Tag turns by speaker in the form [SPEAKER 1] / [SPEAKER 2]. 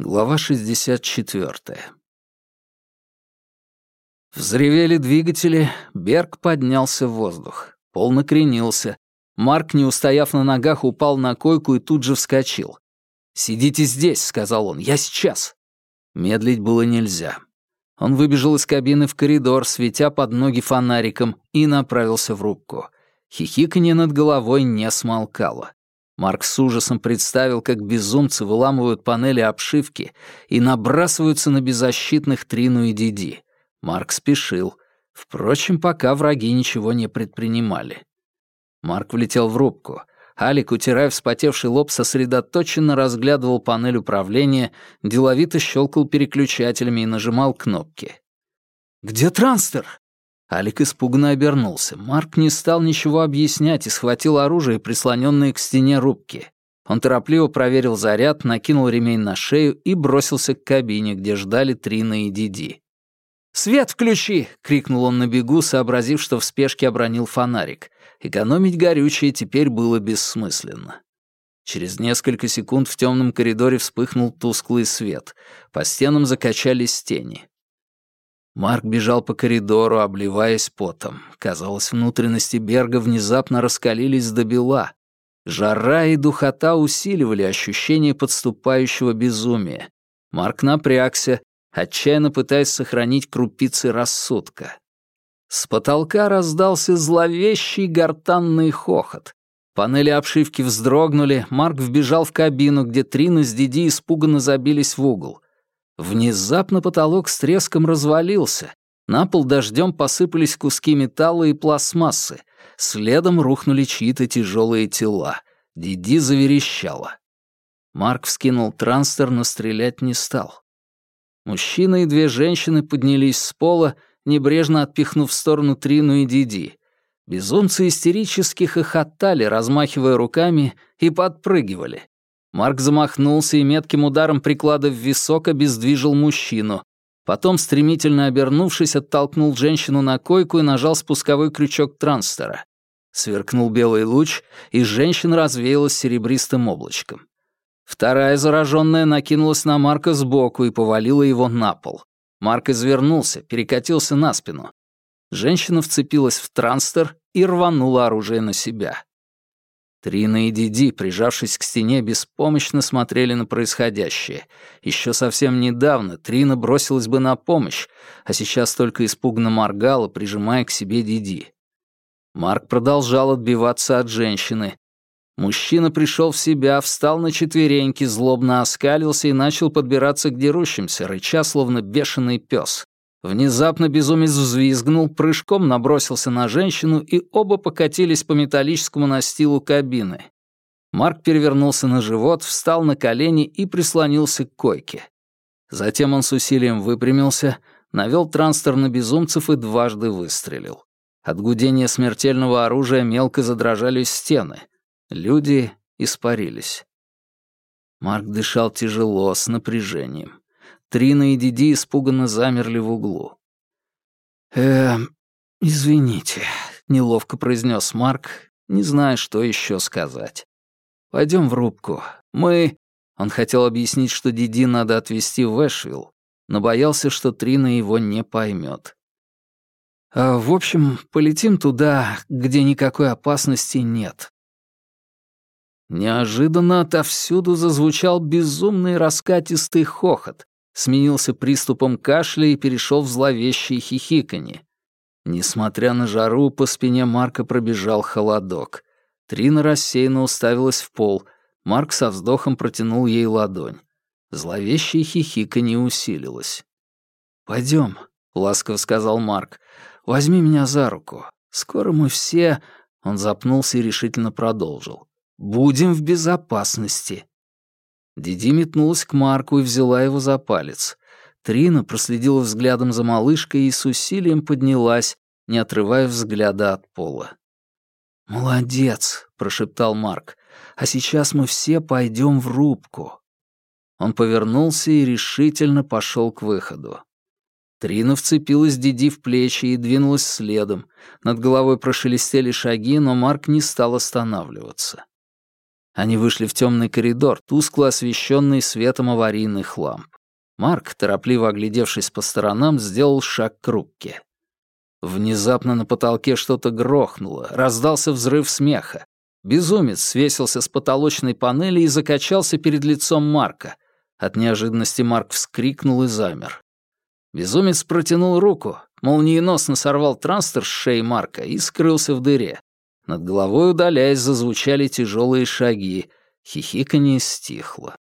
[SPEAKER 1] Глава 64. Взревели двигатели, Берг поднялся в воздух. Пол накренился. Марк, не устояв на ногах, упал на койку и тут же вскочил. «Сидите здесь», — сказал он, — «я сейчас». Медлить было нельзя. Он выбежал из кабины в коридор, светя под ноги фонариком, и направился в рубку. Хихиканье над головой не смолкало. Марк с ужасом представил, как безумцы выламывают панели обшивки и набрасываются на беззащитных Трину и Диди. Марк спешил. Впрочем, пока враги ничего не предпринимали. Марк влетел в рубку. Алик, утирая вспотевший лоб, сосредоточенно разглядывал панель управления, деловито щелкал переключателями и нажимал кнопки. «Где транстер?» Алик испуганно обернулся. Марк не стал ничего объяснять и схватил оружие, прислоненное к стене рубки. Он торопливо проверил заряд, накинул ремень на шею и бросился к кабине, где ждали Трина и Диди. «Свет включи!» — крикнул он на бегу, сообразив, что в спешке обронил фонарик. Экономить горючее теперь было бессмысленно. Через несколько секунд в темном коридоре вспыхнул тусклый свет. По стенам закачались тени. Марк бежал по коридору, обливаясь потом. Казалось, внутренности Берга внезапно раскалились до бела. Жара и духота усиливали ощущение подступающего безумия. Марк напрягся, отчаянно пытаясь сохранить крупицы рассудка. С потолка раздался зловещий гортанный хохот. Панели обшивки вздрогнули, Марк вбежал в кабину, где Трина с Диди испуганно забились в угол. Внезапно потолок с треском развалился. На пол дождем посыпались куски металла и пластмассы. Следом рухнули чьи-то тяжелые тела. Диди заверещала. Марк вскинул транстер, но стрелять не стал. Мужчина и две женщины поднялись с пола, небрежно отпихнув в сторону Трину и Диди. Безумцы истерически хохотали, размахивая руками, и подпрыгивали. Марк замахнулся и метким ударом приклада в висок обездвижил мужчину. Потом, стремительно обернувшись, оттолкнул женщину на койку и нажал спусковой крючок транстера. Сверкнул белый луч, и женщина развеялась серебристым облачком. Вторая зараженная накинулась на Марка сбоку и повалила его на пол. Марк извернулся, перекатился на спину. Женщина вцепилась в транстер и рванула оружие на себя. Трина и Диди, прижавшись к стене, беспомощно смотрели на происходящее. Еще совсем недавно Трина бросилась бы на помощь, а сейчас только испуганно моргала, прижимая к себе Диди. Марк продолжал отбиваться от женщины. Мужчина пришел в себя, встал на четвереньки, злобно оскалился и начал подбираться к дерущимся, рыча, словно бешеный пес. Внезапно безумец взвизгнул, прыжком набросился на женщину, и оба покатились по металлическому настилу кабины. Марк перевернулся на живот, встал на колени и прислонился к койке. Затем он с усилием выпрямился, навел транстер на безумцев и дважды выстрелил. От гудения смертельного оружия мелко задрожали стены. Люди испарились. Марк дышал тяжело, с напряжением. Трина и Диди испуганно замерли в углу. «Эм, извините», — неловко произнес Марк, не зная, что еще сказать. Пойдем в рубку. Мы...» Он хотел объяснить, что Диди надо отвезти в Эшвилл, но боялся, что Трина его не поймет. А, «В общем, полетим туда, где никакой опасности нет». Неожиданно отовсюду зазвучал безумный раскатистый хохот, сменился приступом кашля и перешел в зловещее хихиканье. Несмотря на жару, по спине Марка пробежал холодок. Трина рассеянно уставилась в пол. Марк со вздохом протянул ей ладонь. Зловещее хихиканье усилилось. «Пойдем», — ласково сказал Марк. «Возьми меня за руку. Скоро мы все...» Он запнулся и решительно продолжил. «Будем в безопасности». Диди метнулась к Марку и взяла его за палец. Трина проследила взглядом за малышкой и с усилием поднялась, не отрывая взгляда от пола. «Молодец», — прошептал Марк, — «а сейчас мы все пойдем в рубку». Он повернулся и решительно пошел к выходу. Трина вцепилась Диди в плечи и двинулась следом. Над головой прошелестели шаги, но Марк не стал останавливаться. Они вышли в темный коридор, тускло освещенный светом аварийных ламп. Марк, торопливо оглядевшись по сторонам, сделал шаг к рубке. Внезапно на потолке что-то грохнуло, раздался взрыв смеха. Безумец свесился с потолочной панели и закачался перед лицом Марка. От неожиданности Марк вскрикнул и замер. Безумец протянул руку, молниеносно сорвал транстер с шеи Марка и скрылся в дыре. Над головой, удаляясь, зазвучали тяжелые шаги. Хихиканье стихло.